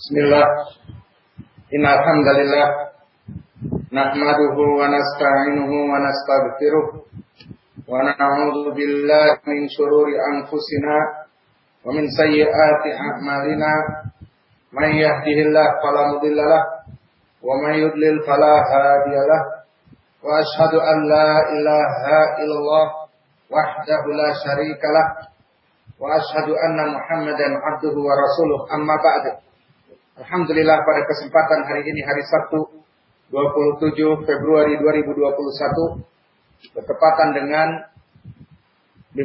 Bismillah. Innal hamdalillah. Nahmaduhu wa nasta'inuhu wa nastaghfiruh wa na'udzu billahi min shururi anfusina wa min sayyiati a'malina. May yahdihillahu fala mudhillalah wa may yudlil fala hadiyalah wa ashhadu an la ilaha illallah wahdahu la syarikalah wa ashhadu anna muhammadan abduhu wa rasuluh. Amma ba'du Alhamdulillah pada kesempatan hari ini hari Sabtu 27 Februari 2021 bertepatan dengan 15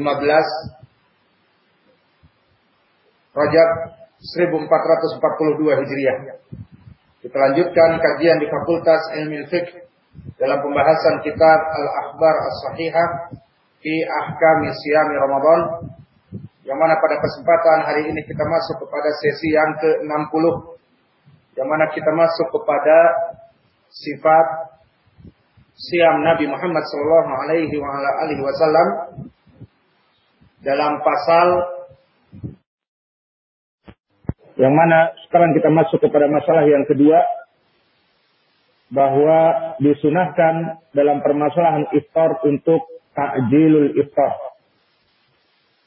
Rajab 1442 Hijriah. Kita lanjutkan kajian di Fakultas Ilmu Fiqh dalam pembahasan kitab Al-Akhbar As-Sahihah fi Ahkam Siyami Ramadan yang mana pada kesempatan hari ini kita masuk kepada sesi yang ke-60 yang mana kita masuk kepada sifat siam Nabi Muhammad sallallahu alaihi wasallam dalam pasal yang mana sekarang kita masuk kepada masalah yang kedua bahwa disunahkan dalam permasalahan iftar untuk takjilul iftar.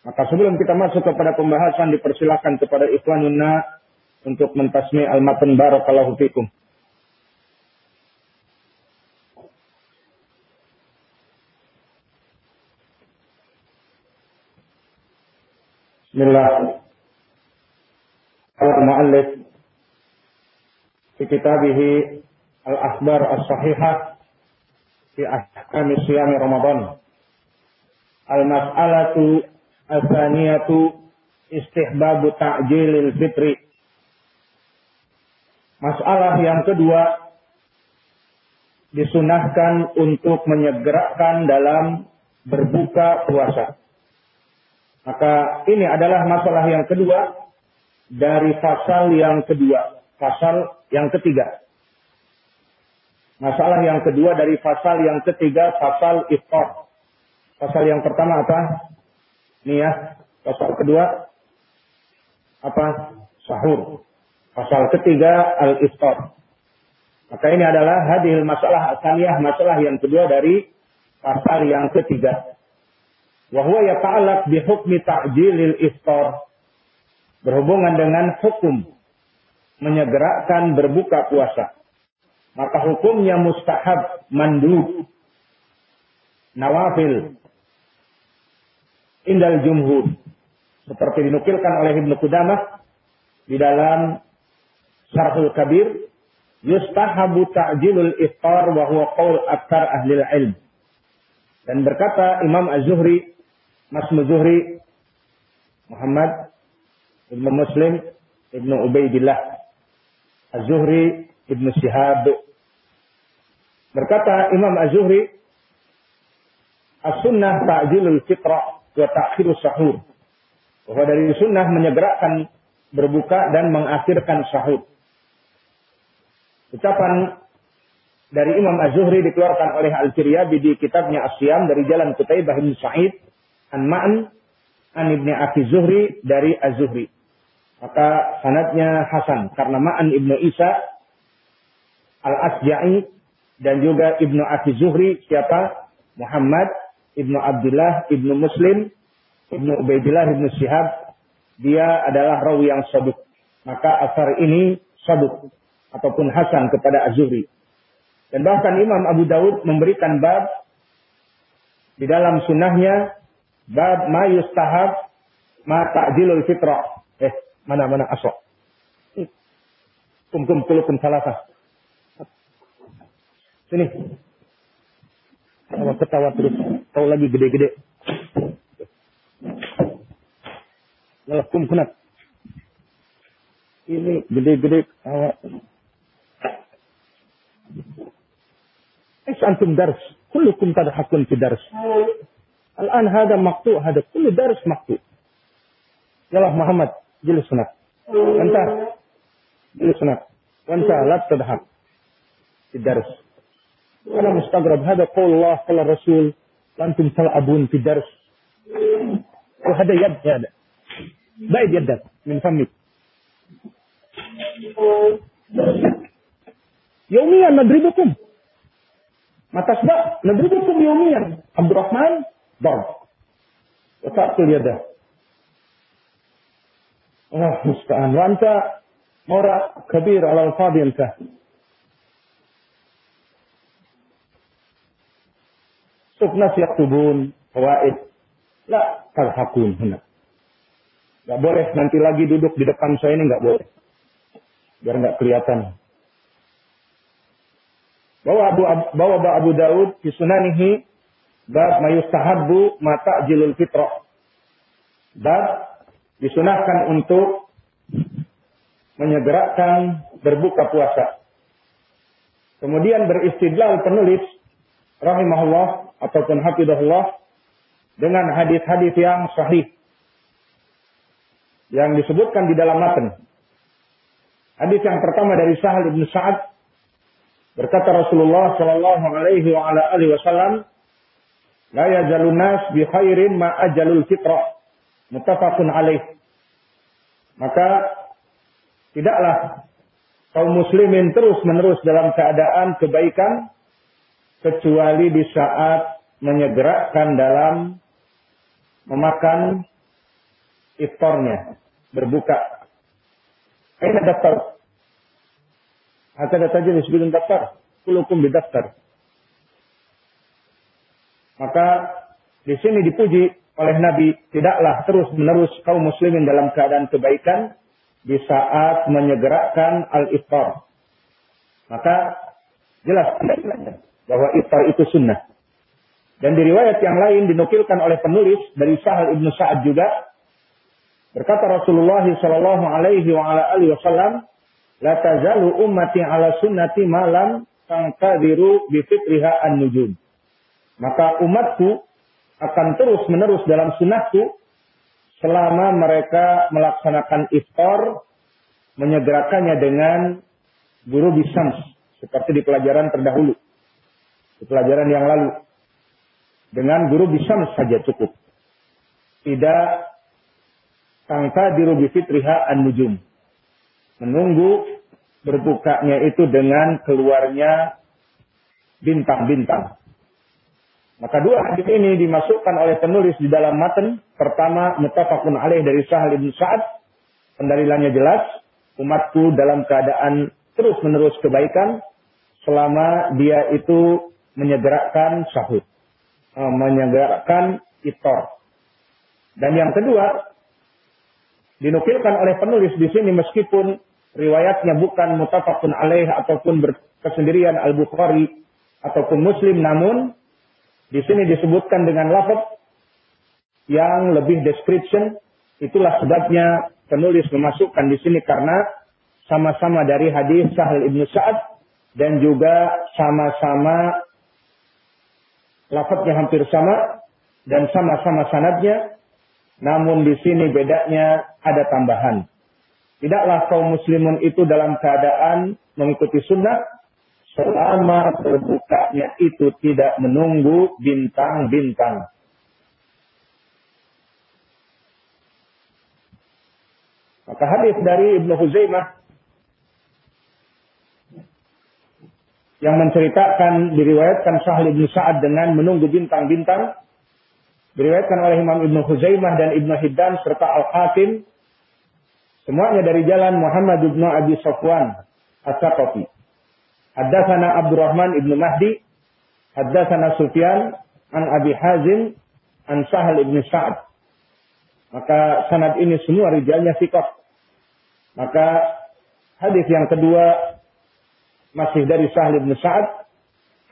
Maka sebelum kita masuk kepada pembahasan dipersilakan kepada ikhwanuna untuk mentasmi al-matan barakallahu fikum. Bismillah. Al-Mu'allif fi kitabihi Al-Akhbar As-Sahihah fi Ahkam Siyam Ramadan. Al-Mas'alatu Al-Thaniyatu Istihbabu Ta'jilil Fitri Masalah yang kedua disunahkan untuk menyegerakan dalam berbuka puasa. Maka ini adalah masalah yang kedua dari pasal yang kedua, pasal yang ketiga. Masalah yang kedua dari pasal yang ketiga, pasal iftar. Pasal yang pertama apa? Niat. Pasal kedua apa? Sahur. Pasal ketiga al-iftar. Maka ini adalah hadil masalah asaliyah masalah yang kedua dari pasal yang ketiga. Wahwa yata'alaq bihukmi ta'jilil iftar. Berhubungan dengan hukum menyegerakan berbuka puasa. Maka hukumnya mustahab, mandub, nawafil, indal jumhur. Seperti dinukilkan oleh Ibnu Qudamah di dalam Syarhul Kabir yustahabu ta'jilul iftar wa huwa qaul aktsar ahli ilm. Dan berkata Imam Az-Zuhri, Mas Zuhri Muhammad Ibnu Muslim Ibnu Ubaidillah Az-Zuhri Ibnu Syihab berkata Imam Az-Zuhri As-sunnah ta'jilul fitrah wa ta'khirus sahur. Bahwa dari sunnah menyegerakan berbuka dan mengakhirkan sahur. Ucapan dari Imam Az-Zuhri dikeluarkan oleh Al-Firyabi di kitabnya Asyam dari jalan Qutaibah bin Sa'id an Ma'an an Ibni Aki Zuhri dari Az-Zuhri. Maka sanadnya Hasan karena Ma'an Ibnu Isa Al-Asja'i dan juga Ibnu Aki Zuhri siapa? Muhammad Ibnu Abdullah Ibnu Muslim Ibnu Ubaidillah Ibnu Syihab dia adalah rawi yang saduk. Maka asar ini saduk ataupun Hasan kepada Az-Zuhri. Dan bahkan Imam Abu Dawud memberikan bab di dalam sunnahnya bab ma yustahab ma ta'jilul fitrah. Eh, mana-mana asok. Kum kum kulukum salasa. Sini. Kalau ketawa terus. Tahu lagi gede-gede. Kum kunat. Ini gede-gede ketawa. ايش انتم درس كلكم تضحكون في درس الان هذا مقطوع هذا كل درس مقطوع يلا محمد جلس هناك انت جلس هناك وانت لا تضحك في الدرس انا مستغرب هذا قول الله قول الرسول وانتم تلعبون في الدرس وهذا يد هذا بعد يدك من فمك Yaumian nadribukum. Matasbah nadribukum yaumian. Abdurrahman tu dia dah. Allah musta'an. Wa anta mora kabir ala al-fadi anta. Sufnas yaktubun fawaid. La tarhakun huna. Gak boleh nanti lagi duduk di depan saya ini tak boleh. Biar tak kelihatan. Bawa Abu, bawa Abu Daud di sunanihi bab mayustahabbu mata jilul fitrah. Bab disunahkan untuk menyegerakan berbuka puasa. Kemudian beristidlal penulis rahimahullah ataupun hafidahullah dengan hadis-hadis yang sahih yang disebutkan di dalam matan. Hadis yang pertama dari Sahal bin Sa'ad berkata Rasulullah sallallahu alaihi wasallam la yajalun nas bi khairin ma ajalul fitrah muttafaqun alaih. Maka tidaklah kaum muslimin terus-menerus dalam keadaan kebaikan kecuali di saat menyegerakan dalam memakan iftarnya, berbuka. Aina daftar? Hakada saja disebutkan daftar. Kulukum daftar. Maka di sini dipuji oleh Nabi, tidaklah terus-menerus kaum muslimin dalam keadaan kebaikan di saat menyegerakan al-iftar. Maka jelas bahwa iftar itu sunnah. Dan di riwayat yang lain dinukilkan oleh penulis dari Sahal ibnu Sa'ad juga Berkata Rasulullah wasallam, "La tazalu ummati ala sunnati malam tangkadiru bi fitriha an-nujum." Maka umatku akan terus menerus dalam sunnahku selama mereka melaksanakan iftar menyegerakannya dengan guru bisams seperti di pelajaran terdahulu di pelajaran yang lalu dengan guru bisams saja cukup tidak Tangka dirubi fitriha an-nujum. Menunggu berbukanya itu dengan keluarnya bintang-bintang. Maka dua hadis ini dimasukkan oleh penulis di dalam matan. Pertama, mutafakun alaih dari Sahal ibn Sa'ad. Pendalilannya jelas. Umatku dalam keadaan terus-menerus kebaikan. Selama dia itu menyegerakan sahut. Eh, menyegerakan itor. Dan yang kedua, dinukilkan oleh penulis di sini meskipun riwayatnya bukan mutafakun alaih ataupun berkesendirian Al-Bukhari ataupun Muslim namun di sini disebutkan dengan lafaz yang lebih description itulah sebabnya penulis memasukkan di sini karena sama-sama dari hadis Sahal Ibnu Sa'ad dan juga sama-sama lafaznya hampir sama dan sama-sama sanadnya namun di sini bedanya ada tambahan. Tidaklah kaum muslimun itu dalam keadaan mengikuti sunnah selama terbukanya itu tidak menunggu bintang-bintang. Maka hadis dari Ibnu Huzaimah yang menceritakan diriwayatkan Sahal bin Sa'ad dengan menunggu bintang-bintang Diriwayatkan oleh Imam Ibnu Khuzaimah dan Ibnu Hibban serta Al-Hakim semuanya dari jalan Muhammad Ibnu Abi Safwan As-Saqafi. Haddatsana Abdurrahman Ibnu Mahdi, haddatsana Sufyan an Abi Hazim an Sahal Ibnu Sa'ad. Maka sanad ini semua rijalnya sikap. Maka hadis yang kedua masih dari Sahal Ibnu Sa'ad,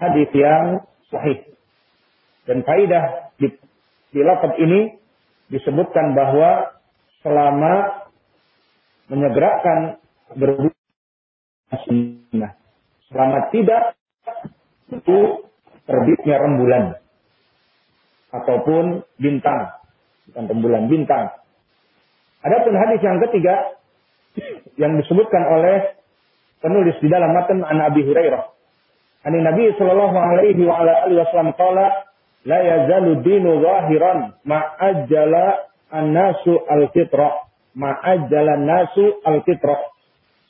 hadis yang sahih. Dan kaidah di di ini disebutkan bahwa selama menyegerakan berbuka sunnah. Selama tidak itu terbitnya rembulan ataupun bintang, bukan rembulan, bintang. Adapun hadis yang ketiga yang disebutkan oleh penulis di dalam matan An Abi Hurairah. Ani Nabi sallallahu alaihi wa ala alihi wasallam qala la yazalu dinu zahiran ma'ajjala an-nasu al-fitrah ma'ajjala nasu al-fitrah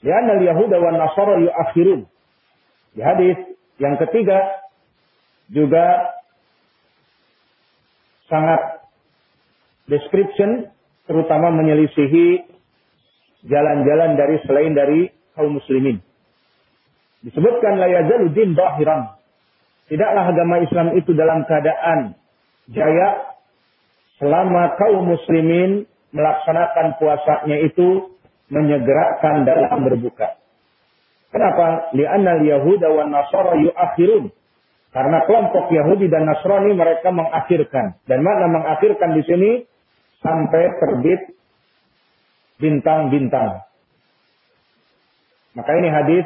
Lianna al-Yahuda wa Nasara yuakhirun. Di hadis yang ketiga juga sangat description terutama menyelisihi jalan-jalan dari selain dari kaum muslimin. Disebutkan la yazalu din. Tidaklah agama Islam itu dalam keadaan jaya selama kaum muslimin melaksanakan puasanya itu menyegerakan dalam berbuka. Kenapa? Li'anna al-Yahuda wa Nasara yu'akhirun. Karena kelompok Yahudi dan Nasrani mereka mengakhirkan. Dan makna mengakhirkan di sini sampai terbit bintang-bintang. Maka ini hadis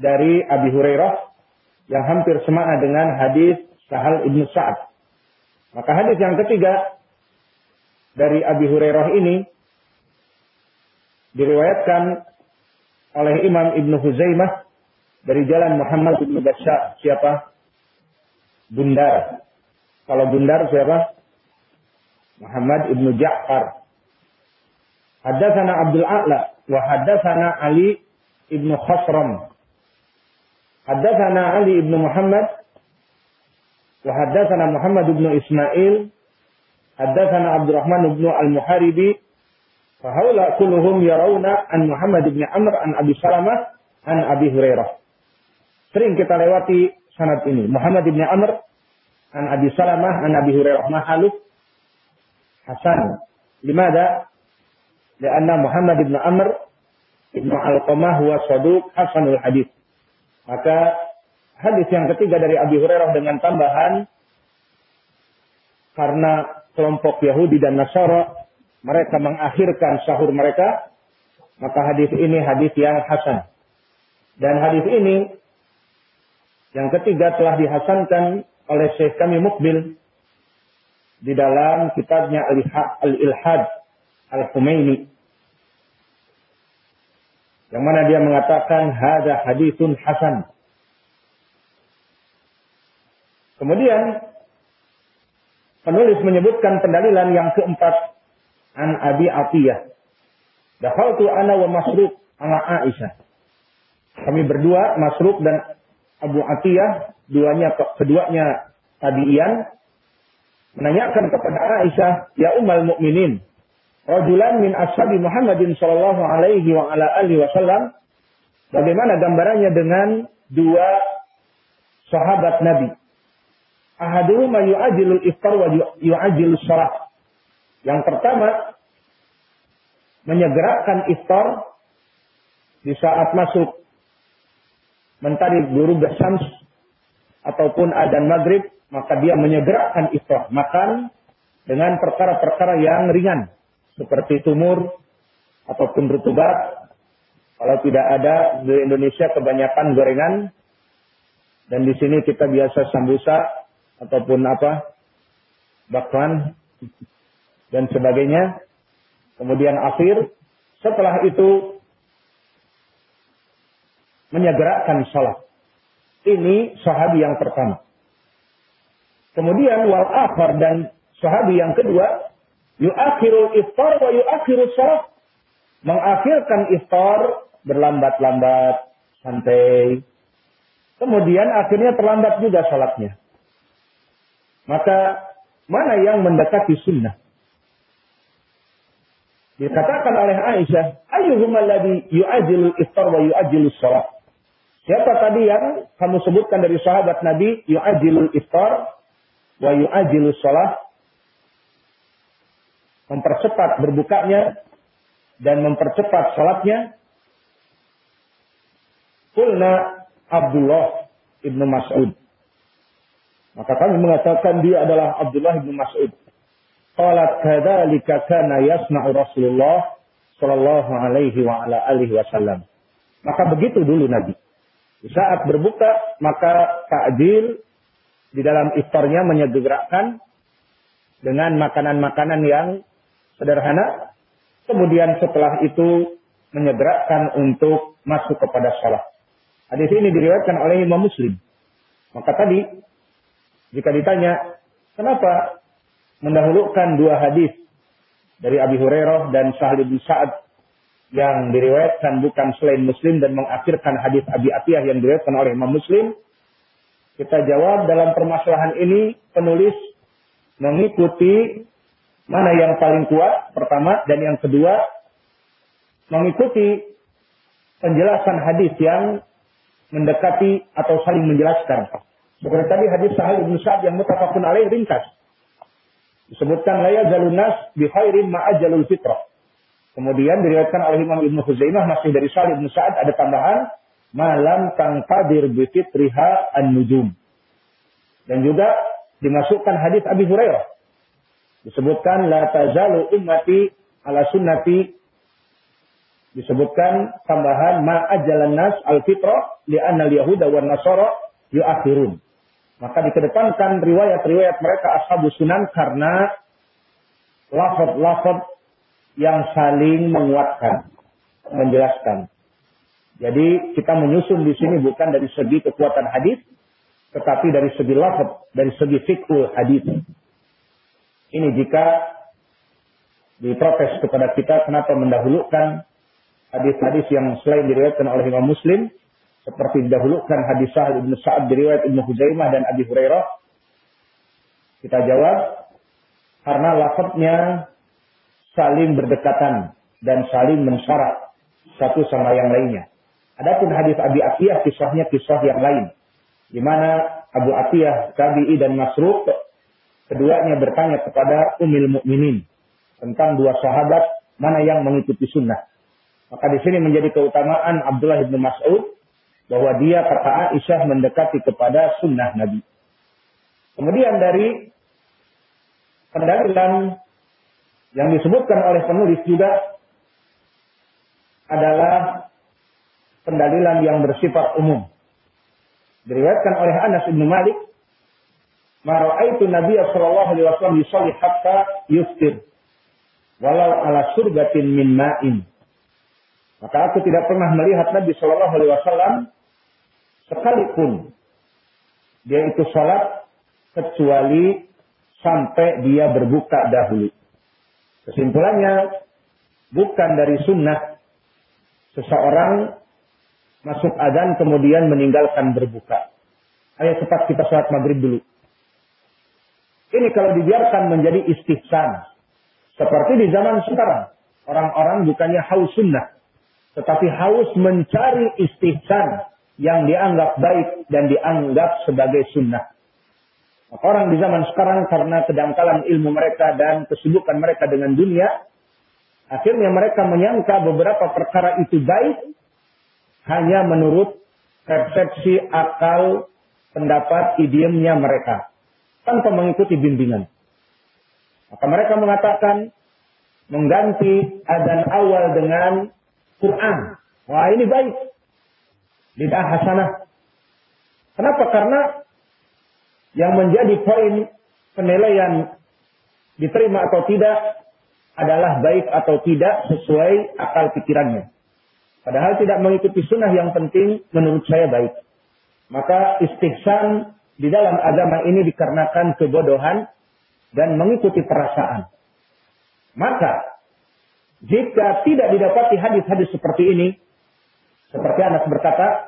dari Abi Hurairah yang hampir semakna dengan hadis Sahal ibnu Sa'ad. Maka hadis yang ketiga dari Abi Hurairah ini diriwayatkan oleh Imam Ibnu Huzaimah dari jalan Muhammad bin Basya siapa? Bundar. Kalau Bundar siapa? Muhammad ibnu Ja'far. Haddatsana Abdul A'la wa haddatsana Ali ibnu Khasram. Haddatsana Ali ibnu Muhammad wa haddatsana Muhammad ibnu Ismail. Haddatsana Abdurrahman ibnu Al-Muharibi. Fahaula kulluhum yarawna an Muhammad ibn Amr an Abi Salamah an Abi Hurairah. Sering kita lewati sanad ini. Muhammad ibn Amr an Abi Salamah an Abi Hurairah. Mahaluf Hasan. Limada? Karena Muhammad ibn Amr ibn Al-Qamah huwa saduq Hasanul Hadis. Maka hadis yang ketiga dari Abi Hurairah dengan tambahan karena kelompok Yahudi dan Nasara mereka mengakhirkan sahur mereka maka hadis ini hadis yang hasan. Dan hadis ini yang ketiga telah dihasankan oleh Syekh kami Mukbil di dalam kitabnya Al-Ilhad Al-Humaini. Yang mana dia mengatakan hada hadithun hasan. Kemudian penulis menyebutkan pendalilan yang keempat an Abi Atiyah. Dakhaltu ana wa Masruq ala Aisyah. Kami berdua, Masruq dan Abu Atiyah, duanya keduanya tabi'ian menanyakan kepada Aisyah, "Ya Ummul Mukminin, rajulan min ashabi Muhammadin sallallahu alaihi wa ala alihi wasallam, bagaimana gambarannya dengan dua sahabat Nabi? Ahaduhuma yu'ajilul iftar wa yu'ajilus salat. Yang pertama, menyegerakan iftar di saat masuk mentari guru bersams ataupun adan maghrib maka dia menyegerakan iftar, makan dengan perkara-perkara yang ringan seperti tumur ataupun rutubat. Kalau tidak ada di Indonesia kebanyakan gorengan dan di sini kita biasa sambusa ataupun apa bakwan dan sebagainya. Kemudian akhir setelah itu menyegerakan sholat. Ini sahabi yang pertama. Kemudian wal akhar dan sahabi yang kedua, yuakhirul iftar wa yuakhirul salat. Mengakhirkan iftar berlambat-lambat, santai. Kemudian akhirnya terlambat juga salatnya. Maka mana yang mendekati sunnah? Dikatakan oleh Aisyah, ayyuhum alladhi yu'ajilul iftar wa yu'ajilul salat. Siapa tadi yang kamu sebutkan dari sahabat Nabi yu'ajilul iftar wa yu'ajilu sholat mempercepat berbukanya dan mempercepat sholatnya kulna Abdullah ibnu Mas'ud maka kami mengatakan dia adalah Abdullah ibnu Mas'ud qalat kadzalika kana yasna'u Rasulullah sallallahu alaihi wa ala alihi wasallam maka begitu dulu Nabi di saat berbuka maka takjil di dalam iftarnya menyegerakan dengan makanan-makanan yang sederhana. Kemudian setelah itu menyegerakan untuk masuk kepada salat. Hadis ini diriwayatkan oleh Imam Muslim. Maka tadi jika ditanya kenapa mendahulukan dua hadis dari Abi Hurairah dan Sahal bin Sa'ad yang diriwayatkan bukan selain Muslim dan mengakhirkan hadis Abi Atiyah yang diriwayatkan oleh Imam Muslim. Kita jawab dalam permasalahan ini penulis mengikuti mana yang paling kuat pertama dan yang kedua mengikuti penjelasan hadis yang mendekati atau saling menjelaskan. Seperti tadi hadis Sahih Ibnu Sa'ad yang mutafakun alaih ringkas. Disebutkan laya jalunas bi khairin ma'ajalul fitrah. Kemudian diriwayatkan oleh Imam Ibnu Khuzaimah masih dari Salih bin Sa'ad ada tambahan malam tangkadir bi fitriha an-nujum. Dan juga dimasukkan hadis Abi Hurairah. Disebutkan la tazalu ummati ala sunnati disebutkan tambahan ma ajalan nas al fitrah li anna al yahuda wan nasara yuakhirun. Maka dikedepankan riwayat-riwayat mereka ashabus sunan karena lafaz-lafaz yang saling menguatkan, menjelaskan. Jadi kita menyusun di sini bukan dari segi kekuatan hadis, tetapi dari segi lafaz, dari segi fikul hadis. Ini jika diprotes kepada kita kenapa mendahulukan hadis-hadis yang selain diriwayatkan oleh Imam Muslim seperti didahulukan hadis Sahal Ibnu Sa'ad diriwayat Ibnu Huzaimah dan Abi Hurairah. Kita jawab karena lafadznya saling berdekatan dan saling mensyarat satu sama yang lainnya. Adapun hadis Abi Atiyah kisahnya kisah yang lain. Di mana Abu Atiyah, Tabi'i dan Masruq keduanya bertanya kepada Umil Mukminin tentang dua sahabat mana yang mengikuti sunnah. Maka di sini menjadi keutamaan Abdullah bin Mas'ud bahwa dia kata Aisyah mendekati kepada sunnah Nabi. Kemudian dari pendalilan yang disebutkan oleh penulis juga adalah pendalilan yang bersifat umum. Diriwayatkan oleh Anas bin Malik, "Mara'aitu Nabi sallallahu alaihi wasallam yusalli hatta yuftir walau ala surgatin min ma'in." Maka aku tidak pernah melihat Nabi sallallahu alaihi wasallam sekalipun dia itu sholat kecuali sampai dia berbuka dahulu. Kesimpulannya bukan dari sunnah seseorang masuk adzan kemudian meninggalkan berbuka. Ayo cepat kita sholat maghrib dulu. Ini kalau dibiarkan menjadi istihsan. Seperti di zaman sekarang. Orang-orang bukannya haus sunnah. Tetapi haus mencari istihsan yang dianggap baik dan dianggap sebagai sunnah. Orang di zaman sekarang karena kedangkalan ilmu mereka dan kesibukan mereka dengan dunia, akhirnya mereka menyangka beberapa perkara itu baik hanya menurut persepsi akal, pendapat, idiomnya mereka tanpa mengikuti bimbingan. Maka mereka mengatakan mengganti adzan awal dengan Quran. Wah ini baik bid'ah hasanah. Kenapa? Karena yang menjadi poin penilaian diterima atau tidak adalah baik atau tidak sesuai akal pikirannya. Padahal tidak mengikuti sunnah yang penting menurut saya baik. Maka istihsan di dalam agama ini dikarenakan kebodohan dan mengikuti perasaan. Maka jika tidak didapati hadis-hadis seperti ini, seperti Anas berkata,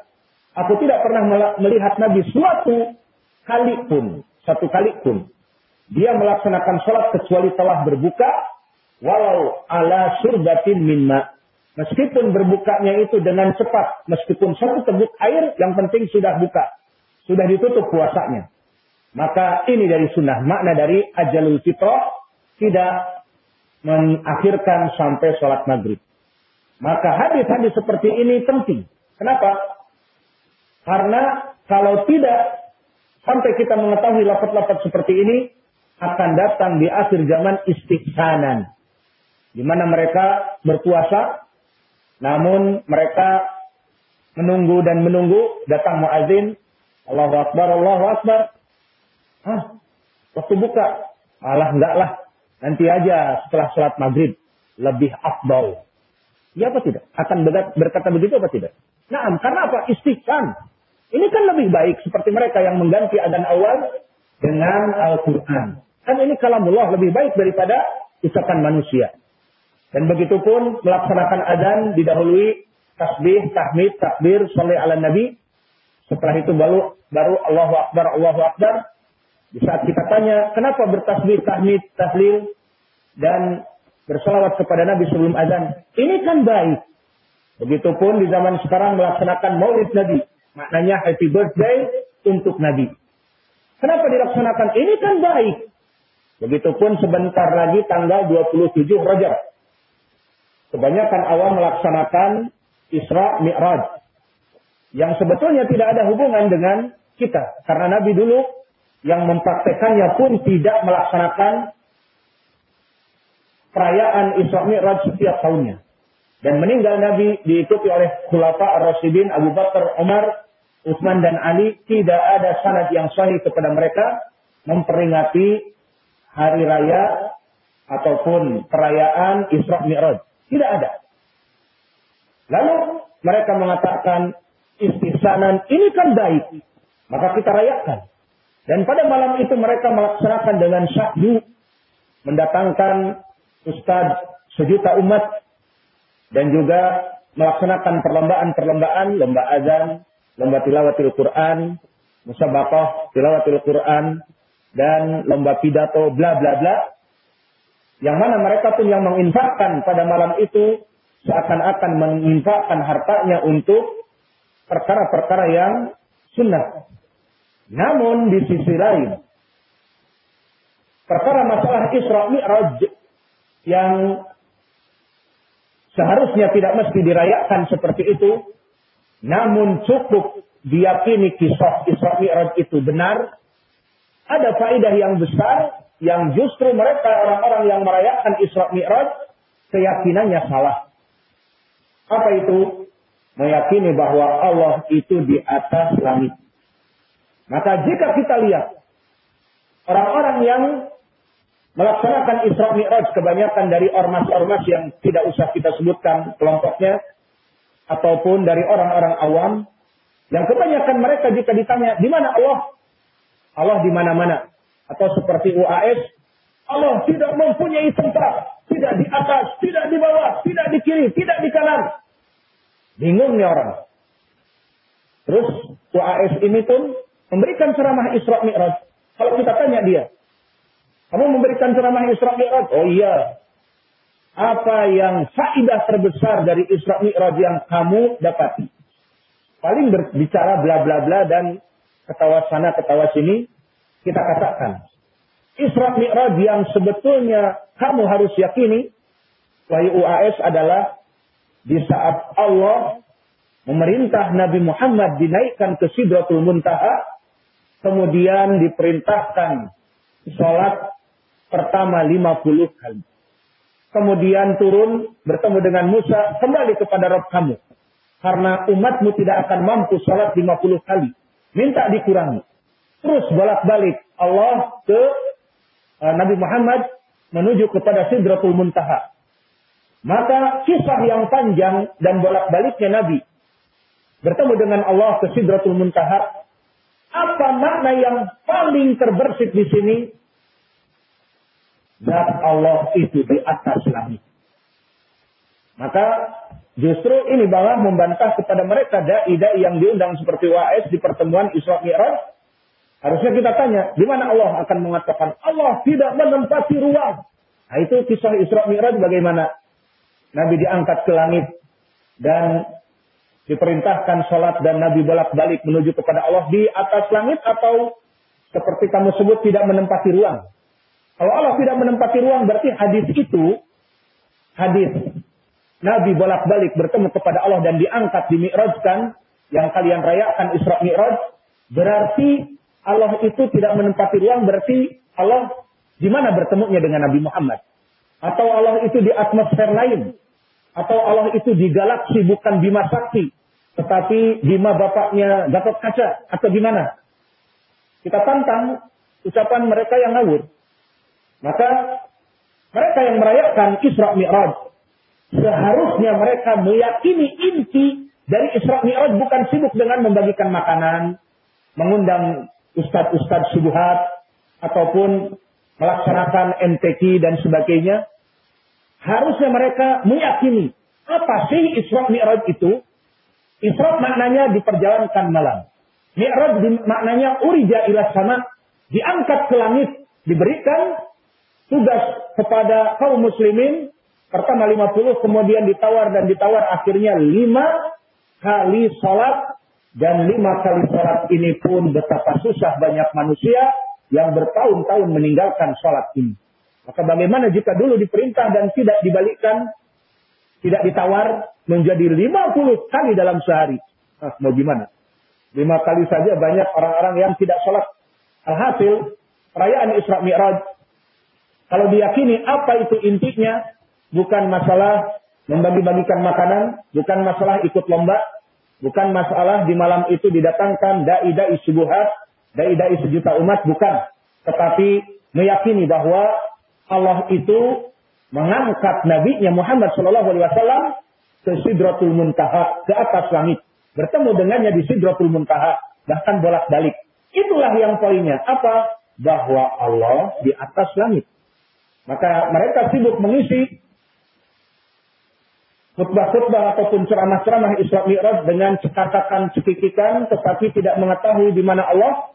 aku tidak pernah melihat Nabi suatu kali pun, satu kali pun, dia melaksanakan sholat kecuali telah berbuka, walau ala surbatin minma. Meskipun berbukanya itu dengan cepat, meskipun satu teguk air, yang penting sudah buka. Sudah ditutup puasanya. Maka ini dari sunnah. Makna dari ajalul fitrah tidak mengakhirkan sampai sholat maghrib. Maka hadis-hadis seperti ini penting. Kenapa? Karena kalau tidak sampai kita mengetahui lafaz-lafaz seperti ini akan datang di akhir zaman istiqsanan. Di mana mereka berpuasa namun mereka menunggu dan menunggu datang muazin Allahu Akbar, Allahu Akbar. Hah, waktu buka. Alah enggak lah. Nanti aja setelah sholat maghrib. Lebih afdal. Ya apa tidak? Akan berkata begitu apa tidak? Nah, karena apa? Istiqan. Ini kan lebih baik seperti mereka yang mengganti adan awal dengan Al-Quran. Kan ini kalamullah lebih baik daripada ucapan manusia. Dan begitu pun melaksanakan azan didahului tasbih, tahmid, takbir, salli ala nabi. Setelah itu baru baru Allahu Akbar, Allahu Akbar. Di saat kita tanya, kenapa bertasbih, tahmid, tahlil, dan bersalawat kepada Nabi sebelum azan? Ini kan baik. Begitupun di zaman sekarang melaksanakan maulid Nabi. Maknanya happy birthday untuk Nabi. Kenapa dilaksanakan? Ini kan baik. Begitupun sebentar lagi tanggal 27 Rajab. Kebanyakan awam melaksanakan Isra Mi'raj. Yang sebetulnya tidak ada hubungan dengan kita. Karena Nabi dulu yang mempraktekannya pun tidak melaksanakan perayaan Isra Mi'raj setiap tahunnya. Dan meninggal Nabi diikuti oleh Khulafa Ar-Rasyidin Abu Bakar, Umar, Utsman dan Ali tidak ada sanad yang sahih kepada mereka memperingati hari raya ataupun perayaan Isra Mi'raj. Tidak ada. Lalu mereka mengatakan istihsanan ini kan baik. Maka kita rayakan. Dan pada malam itu mereka melaksanakan dengan syahdu mendatangkan ustaz sejuta umat dan juga melaksanakan perlombaan-perlombaan, lomba azan, lomba tilawatil Quran, musabaqah tilawatil Quran, dan lomba pidato, bla bla bla. Yang mana mereka pun yang menginfakkan pada malam itu seakan-akan menginfakkan hartanya untuk perkara-perkara yang sunnah. Namun di sisi lain, perkara masalah Isra Mi'raj yang seharusnya tidak mesti dirayakan seperti itu, namun cukup diyakini kisah Isra Mi'raj itu benar, ada faedah yang besar yang justru mereka orang-orang yang merayakan Isra Mi'raj keyakinannya salah. Apa itu? Meyakini bahwa Allah itu di atas langit. Maka jika kita lihat orang-orang yang melaksanakan Isra Mi'raj kebanyakan dari ormas-ormas yang tidak usah kita sebutkan kelompoknya ataupun dari orang-orang awam yang kebanyakan mereka jika ditanya di mana Allah? Allah di mana-mana. Atau seperti UAS, Allah tidak mempunyai tempat, tidak di atas, tidak di bawah, tidak di kiri, tidak di kanan. Bingungnya orang. Terus UAS ini pun memberikan ceramah Isra Mi'raj. Kalau kita tanya dia, kamu memberikan ceramah Isra Mi'raj? Oh iya. Apa yang faidah terbesar dari Isra Mi'raj yang kamu dapati? Paling berbicara bla bla bla dan ketawa sana ketawa sini kita katakan Isra Mi'raj yang sebetulnya kamu harus yakini wahai UAS adalah di saat Allah memerintah Nabi Muhammad dinaikkan ke Sidratul Muntaha kemudian diperintahkan sholat pertama 50 kali. Kemudian turun bertemu dengan Musa, kembali kepada Rabb kamu. Karena umatmu tidak akan mampu sholat 50 kali. Minta dikurangi. Terus bolak-balik Allah ke uh, Nabi Muhammad menuju kepada Sidratul Muntaha. Maka kisah yang panjang dan bolak-baliknya Nabi bertemu dengan Allah ke Sidratul Muntaha apa makna yang paling terbersit di sini? Zat Allah itu di atas langit. Maka justru ini malah membantah kepada mereka dai-dai yang diundang seperti WAS di pertemuan Isra Mi'raj. Harusnya kita tanya, di mana Allah akan mengatakan Allah tidak menempati ruang. Nah itu kisah Isra Mi'raj bagaimana? Nabi diangkat ke langit dan diperintahkan sholat dan Nabi bolak-balik menuju kepada Allah di atas langit atau seperti kamu sebut tidak menempati ruang. Kalau Allah tidak menempati ruang berarti hadis itu hadis Nabi bolak-balik bertemu kepada Allah dan diangkat dimi'rajkan yang kalian rayakan Isra Mi'raj berarti Allah itu tidak menempati ruang berarti Allah di mana bertemunya dengan Nabi Muhammad atau Allah itu di atmosfer lain atau Allah itu di galaksi bukan Bima Sakti tetapi Bima bapaknya dapat Kaca atau gimana? Kita tantang ucapan mereka yang ngawur. Maka mereka yang merayakan Isra Mi'raj seharusnya mereka meyakini inti dari Isra Mi'raj bukan sibuk dengan membagikan makanan, mengundang ustadz-ustadz subuhat ataupun melaksanakan MTQ dan sebagainya. harusnya mereka meyakini apa sih Isra Mi'raj itu? Isra maknanya diperjalankan malam. Mi'raj maknanya urija ila sama, diangkat ke langit, diberikan tugas kepada kaum muslimin pertama 50 kemudian ditawar dan ditawar akhirnya lima kali sholat dan lima kali sholat ini pun betapa susah banyak manusia yang bertahun-tahun meninggalkan sholat ini. Maka bagaimana jika dulu diperintah dan tidak dibalikkan, tidak ditawar menjadi 50 kali dalam sehari. Nah, mau gimana? Lima kali saja banyak orang-orang yang tidak sholat. Alhasil, perayaan Isra Mi'raj, kalau diyakini apa itu intinya, bukan masalah membagi-bagikan makanan, bukan masalah ikut lomba, bukan masalah di malam itu didatangkan dai-dai subuhat, dai-dai sejuta umat, bukan. Tetapi meyakini bahwa Allah itu mengangkat Nabi-Nya Muhammad Shallallahu Alaihi Wasallam ke Sidratul Muntaha ke atas langit, bertemu dengannya di Sidratul Muntaha, bahkan bolak-balik. Itulah yang poinnya. Apa? Bahwa Allah di atas langit. Maka mereka sibuk mengisi khutbah-khutbah ataupun ceramah-ceramah Isra Mi'raj dengan cekakakan cekikikan tetapi tidak mengetahui di mana Allah.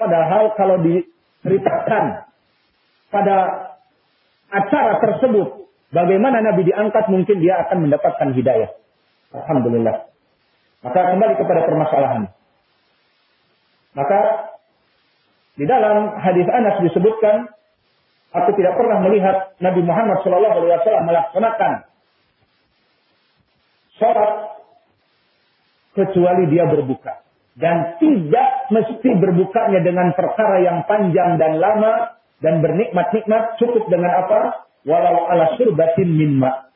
Padahal kalau diceritakan pada acara tersebut, bagaimana Nabi diangkat mungkin dia akan mendapatkan hidayah. Alhamdulillah. Maka kembali kepada permasalahan. Maka di dalam hadis Anas disebutkan, aku tidak pernah melihat Nabi Muhammad SAW melaksanakan sholat kecuali dia berbuka. Dan tidak mesti berbukanya dengan perkara yang panjang dan lama, dan bernikmat-nikmat cukup dengan apa? Walau ala surbatin min ma.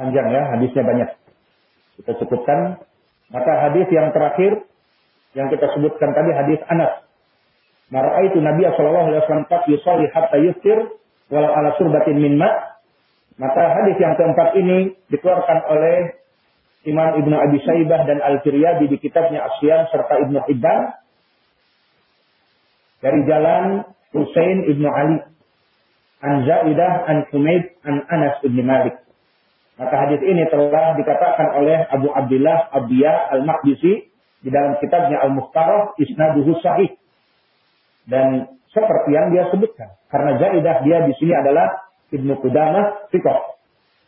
Panjang ya, hadisnya banyak. Kita cukupkan. Maka hadis yang terakhir yang kita sebutkan tadi hadis Anas. itu Nabi sallallahu alaihi wasallam qad yusalli hatta walau ala surbatin min ma. Maka hadis yang keempat ini dikeluarkan oleh Imam Ibnu Abi Saibah dan Al-Firyadi di kitabnya Asyan serta Ibnu Hibban dari jalan Husain Ibnu Ali an Zaidah an Humaid an Anas Ibnu Malik. Maka hadis ini telah dikatakan oleh Abu Abdullah Abiyah Al-Maqdisi di dalam kitabnya Al-Mukhtarah Isnaduhu Sahih. Dan seperti yang dia sebutkan. Karena Zaidah dia di sini adalah Ibnu Qudamah Fiqh.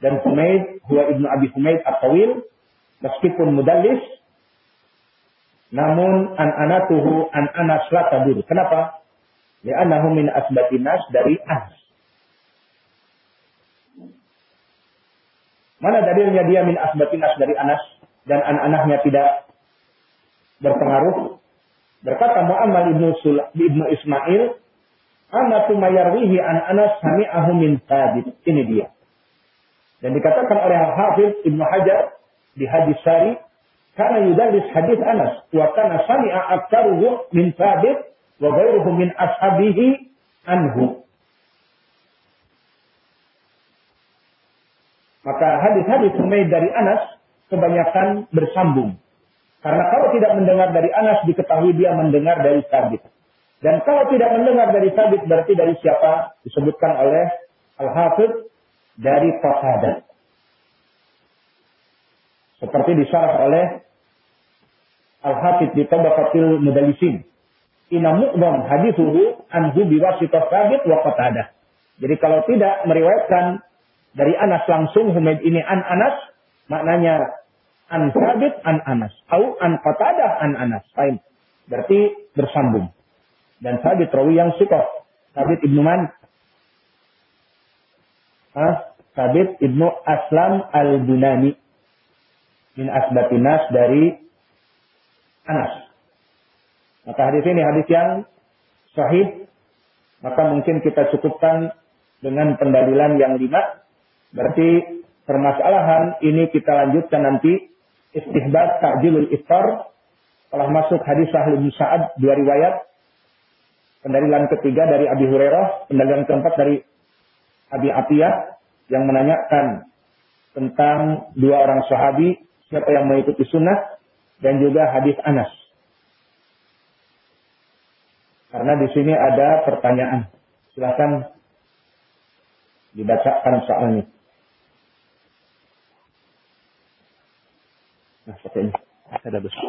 Dan Humaid, huwa Ibnu Abi Humaid At-Tawil, meskipun mudallis namun an-anatuhu an-anas la tadur. Kenapa? Li'annahu min asbatinas dari Anas. Mana dalilnya dia min asbatinas dari Anas dan an-anahnya tidak berpengaruh? Berkata Muhammad ibnu, Sul ibnu Ismail, Amatu mayarwihi an Anas sami'ahu min. Ini dia. Dan dikatakan oleh Al-Hafiz Ibnu Hajar, di hadis sari karena yudallis hadis Anas wa kana sami'a aktsaruhu min Thabit wa ghairuhu min ashabihi anhu. Maka hadis-hadis Humaid dari Anas kebanyakan bersambung. Karena kalau tidak mendengar dari Anas diketahui dia mendengar dari Thabit. Dan kalau tidak mendengar dari Thabit berarti dari siapa? Disebutkan oleh Al-Hafidh dari Qatadah. Seperti disyarah oleh Al-Hafidh di Tabaqatil Mudalisin. Inna mu'dham hadithuhu anhu biwasitah sabit wa qatadah. Jadi kalau tidak meriwayatkan dari Anas langsung Humaid ini an Anas, maknanya an sabit an Anas. Atau an qatadah an Anas. Fine. Berarti bersambung. Dan sabit rawi yang sikoh. Sabit ibnu Man. Hah? Sabit ibnu Aslam al-Bunani min asbatinas dari Anas. Maka hadis ini hadis yang sahih. Maka mungkin kita cukupkan dengan pendalilan yang lima. Berarti permasalahan ini kita lanjutkan nanti. Istihbab takjilul iftar. Telah masuk hadis Sahih bin Sa'ad dua riwayat. Pendalilan ketiga dari Abi Hurairah. Pendalilan keempat dari Abi Atiyah yang menanyakan tentang dua orang sahabi siapa yang mengikuti sunnah dan juga hadis Anas. Karena di sini ada pertanyaan. Silakan dibacakan soalnya. Nah, seperti Ada besar.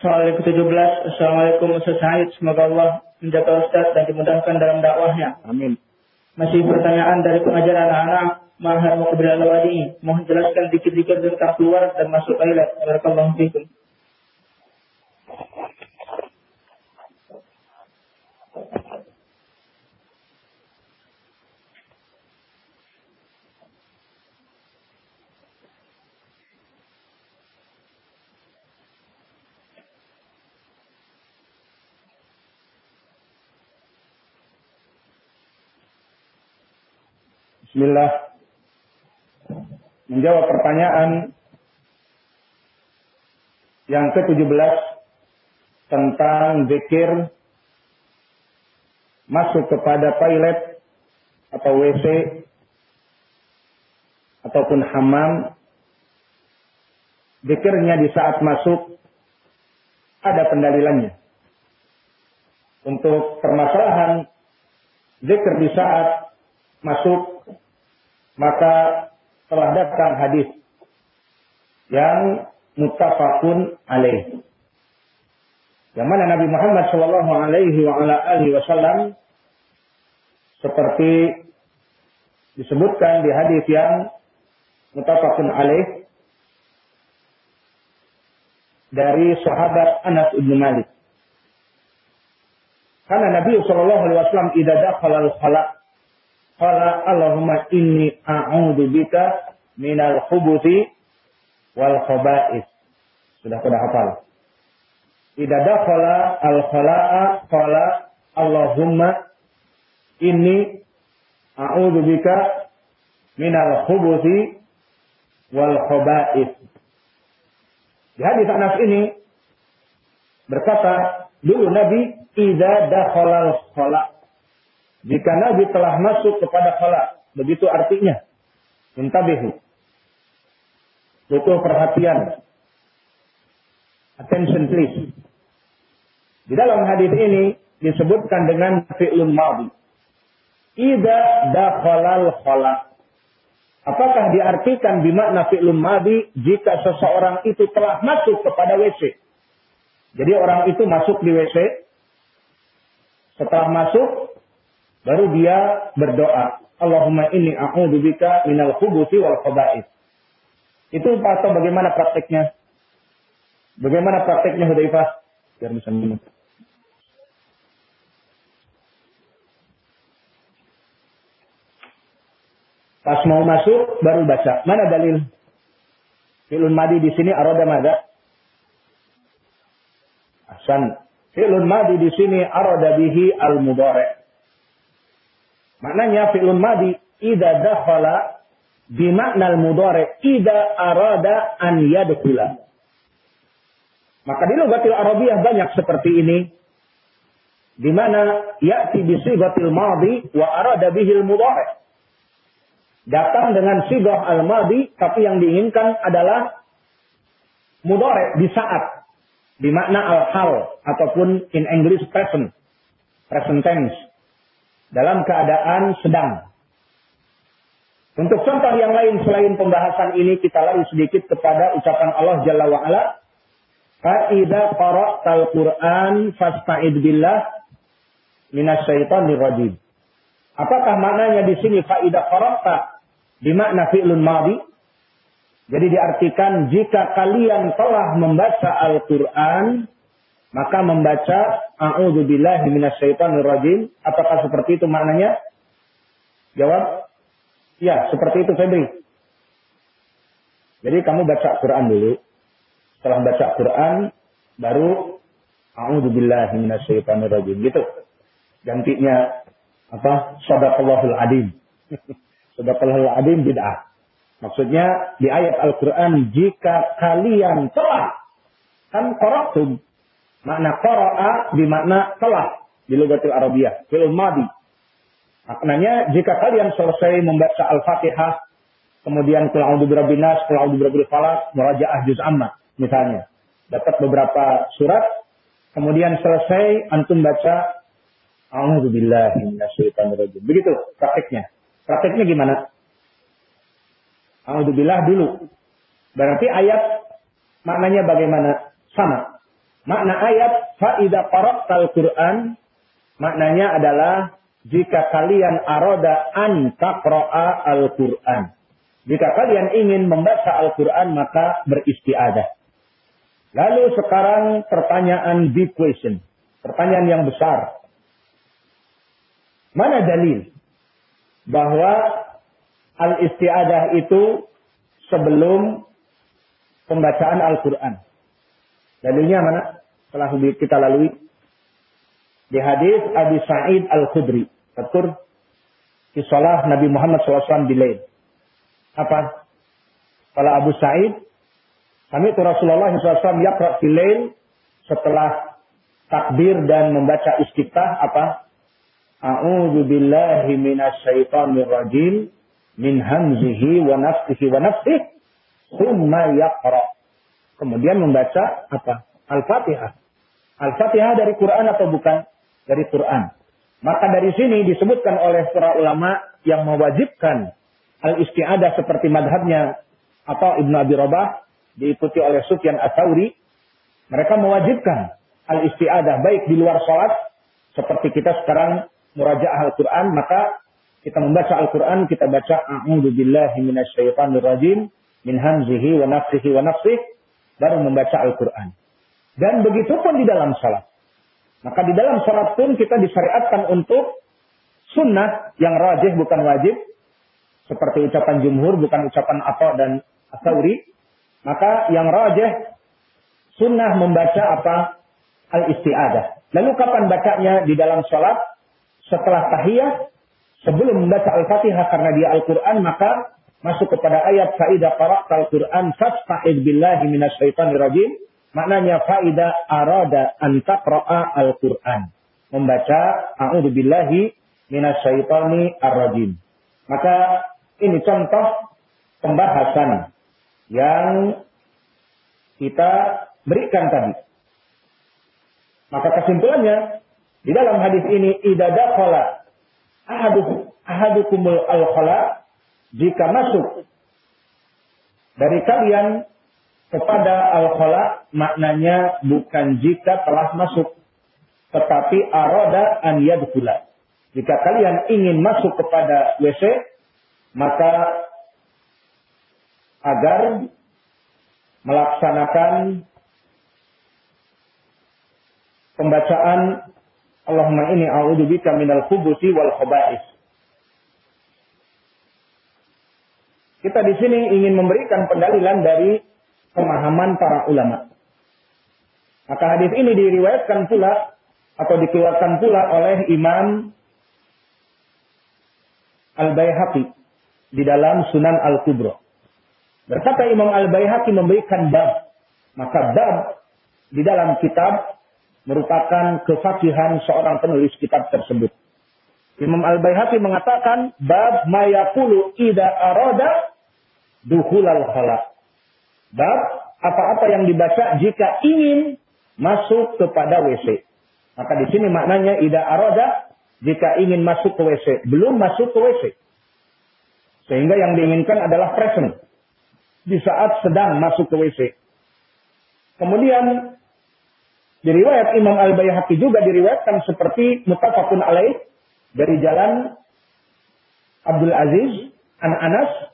Soal ke-17. Assalamualaikum Ustaz Said. Semoga Allah menjaga Ustaz dan dimudahkan dalam dakwahnya. Amin. Masih pertanyaan dari pengajar anak-anak mahar muqbil al-wadi. Mohon jelaskan dikit-dikit tentang keluar dan masuk toilet. Barakallahu fiikum. Bismillah. Menjawab pertanyaan yang ke-17 tentang zikir masuk kepada toilet atau WC ataupun hammam zikirnya di saat masuk ada pendalilannya. Untuk permasalahan zikir di saat masuk maka telah datang hadis yang muttafaqun alaih. Yang mana Nabi Muhammad Shallallahu Alaihi Wasallam seperti disebutkan di hadis yang muttafaqun alaih dari sahabat Anas bin Malik. Karena Nabi Shallallahu Alaihi Wasallam tidak dakhala al-khala Qala Allahumma inni a'udzu bika minal khubuthi wal khaba'is. Sudah pada hafal. Idza dakhala al khala'a qala Allahumma inni a'udzu bika minal khubuthi wal khaba'is. Di hadis Anas ini berkata dulu Nabi idza dakhala al khala' Jika Nabi telah masuk kepada khala, begitu artinya. Intabihu. Butuh perhatian. Attention please. Di dalam hadis ini disebutkan dengan fi'lun madhi. Ida dakhalal khala. Apakah diartikan bimakna fi'lun madhi jika seseorang itu telah masuk kepada WC? Jadi orang itu masuk di WC. Setelah masuk, Baru dia berdoa, Allahumma inni a'udzubika minal khubuthi wal khaba'ith. Itu atau bagaimana prakteknya? Bagaimana prakteknya Hudzaifah? Biar bisa minum. Pas mau masuk baru baca. Mana dalil? Fi'lun madi di sini arada mada? Ahsan. Fi'lun madi di sini arada bihi al-mudhari'. Maknanya fi'lun madi idza dakhala bimakna al-mudhari idza arada an yadkhula. Maka di lughatil Arabiyah banyak seperti ini di mana ya'ti bi sigatil madi wa arada bihil mudhari. Datang dengan sigah al-madi tapi yang diinginkan adalah mudhari di saat di makna al-hal ataupun in English present present tense dalam keadaan sedang. Untuk contoh yang lain selain pembahasan ini kita lari sedikit kepada ucapan Allah Jalla wa ala. Fa'idha qara'tal Qur'an fasta'id billah minasyaitonir rajim. Apakah maknanya di sini fa'idha qara'ta makna fi'lun madhi? Jadi diartikan jika kalian telah membaca Al-Quran, maka membaca a'udzubillahi minasyaitonirrajim apakah seperti itu maknanya? Jawab, ya seperti itu Febri. Jadi kamu baca Quran dulu. Setelah baca Quran baru a'udzubillahi minasyaitonirrajim gitu. Gantinya apa? Sadaqallahul adim. Sadaqallahul adim bid'ah. Maksudnya di ayat Al-Quran jika kalian telah kan koraktum Makna qara'a bermakna telah di logatil Arabiyah, fil madi. Maknanya jika kalian selesai membaca Al-Fatihah kemudian kul a'udzu birabbin nas, kul a'udzu birabbil falaq, murajaah juz amma misalnya. Dapat beberapa surat, kemudian selesai antum baca a'udzu billahi minasyaitonir rajim. Begitu prakteknya. Prakteknya gimana? A'udzu billah dulu. Berarti ayat maknanya bagaimana? Sama. Makna ayat faida qara'tal Qur'an maknanya adalah jika kalian aroda an taqra'a al-Qur'an. Jika kalian ingin membaca Al-Quran maka beristiadah. Lalu sekarang pertanyaan big question. Pertanyaan yang besar. Mana dalil bahwa al-istiadah itu sebelum pembacaan Al-Quran? Dalilnya mana? Telah kita lalui. Di hadis Abi Sa'id Al-Khudri. Betul? Kisah Nabi Muhammad SAW di lain. Apa? Kalau Abu Sa'id, kami itu Rasulullah SAW yakra filail setelah takbir dan membaca istiftah apa? A'udzu billahi minasyaitonir rajim min hamzihi wa nafthihi wa nafthihi thumma yaqra. Kemudian membaca apa? Al-Fatihah. Al-Fatihah dari Quran atau bukan? Dari Quran. Maka dari sini disebutkan oleh para ulama yang mewajibkan al-isti'adah seperti madhabnya atau Ibnu Abi Rabah diikuti oleh Sufyan Ats-Tsauri mereka mewajibkan al-isti'adah baik di luar salat seperti kita sekarang murajaah Al-Qur'an maka kita membaca Al-Qur'an kita baca a'udzu billahi minasyaitonir rajim min hamzihi wa nafthihi wa nafthihi baru membaca Al-Qur'an. Dan begitu pun di dalam salat maka di dalam salat pun kita disyariatkan untuk sunnah yang rajih bukan wajib. Seperti ucapan jumhur bukan ucapan apa dan asauri. Maka yang rajih sunnah membaca apa? Al-isti'adah. Lalu kapan bacanya di dalam sholat? Setelah tahiyah sebelum membaca al-fatihah karena dia Al-Quran maka masuk kepada ayat faidah qara'tal Quran fasta'id billahi minasyaitonir rajim maknanya faidah arada an taqra'a al-Quran. Membaca a'udzu billahi minasyaitonir rajim maka ini contoh pembahasan yang kita berikan tadi. Maka kesimpulannya di dalam hadis ini idza ahadu ahadukumul al-khala jika masuk dari kalian kepada al-khala maknanya bukan jika telah masuk tetapi arada an yadkhula. Jika kalian ingin masuk kepada WC maka agar melaksanakan pembacaan Allahumma ini a'udzubika minal khubusi wal khaba'is. Kita di sini ingin memberikan pendalilan dari pemahaman para ulama. Maka hadis ini diriwayatkan pula atau dikeluarkan pula oleh Imam Al-Baihaqi di dalam Sunan Al-Kubra. Berkata Imam Al-Baihaqi memberikan bab. Maka bab di dalam kitab merupakan kefakihan seorang penulis kitab tersebut. Imam Al-Baihaqi mengatakan bab mayakulu ida arada duhulal khalaq. Bab apa-apa yang dibaca jika ingin masuk kepada WC. Maka di sini maknanya ida arada jika ingin masuk ke WC, belum masuk ke WC. Sehingga yang diinginkan adalah present. Di saat sedang masuk ke WC. Kemudian diriwayat Imam Al-Bayhaqi juga diriwayatkan seperti mutafakun alaih dari jalan Abdul Aziz an Anas.